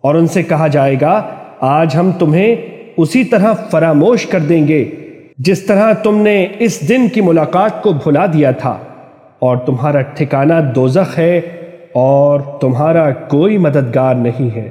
اور ان سے کہا جائے گا، آج ہم تمہیں اسی طرح فراموش کر دیں گے جس طرح تم نے اس دن کی ملاقات کو بھلا دیا تھا۔ اور تمہارا ٹھکانہ دوزخ ہے اور تمہارا کوئی مددگار نہیں ہے۔